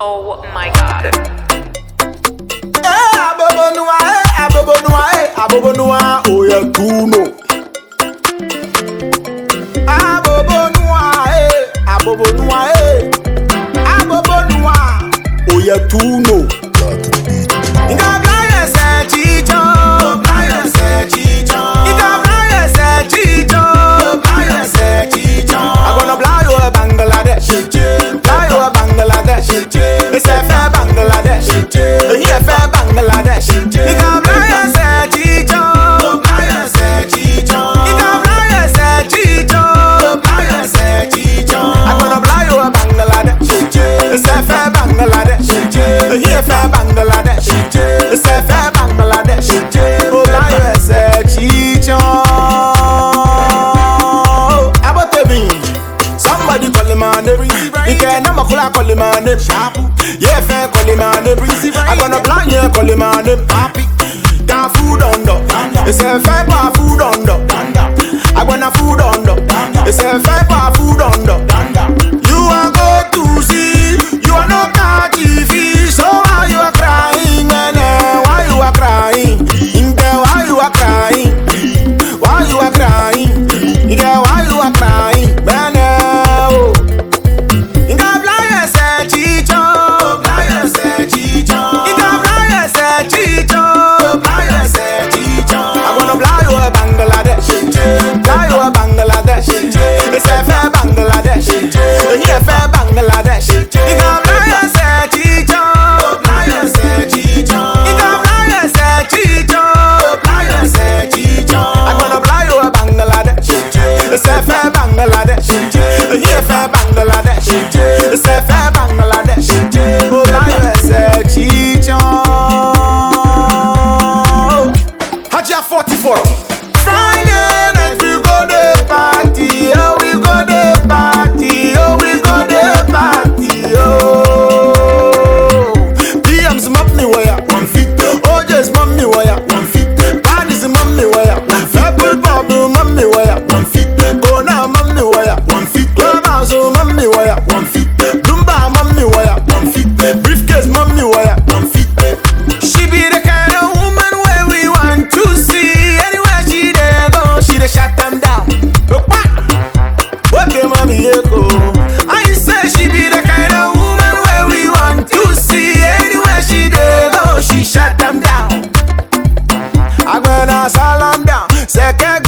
Oh my god. Eh, abobo nuwa, eh, abobo nuwa, eh, abobo nuwa, oye kuno. Abobo nuwa, eh, abobo nuwa, eh, abobo nuwa, oye kuno. He say fair Bangladesh. He said fair Bangladesh. He come blind and say chicho. come blind and say chicho. He come blind and say chicho. Go blind and say. I'm gonna fly you a Bangladesh. He say fair Bangladesh. He said fair Bangladesh. He say fair Bangladesh. Go blind and say chicho. Somebody call him my name, He can't. I'm a call him on every him on him. I gonna plan, yeah, call him on him. Happy. Got food on the. It's a fair food on the. forte foram. Second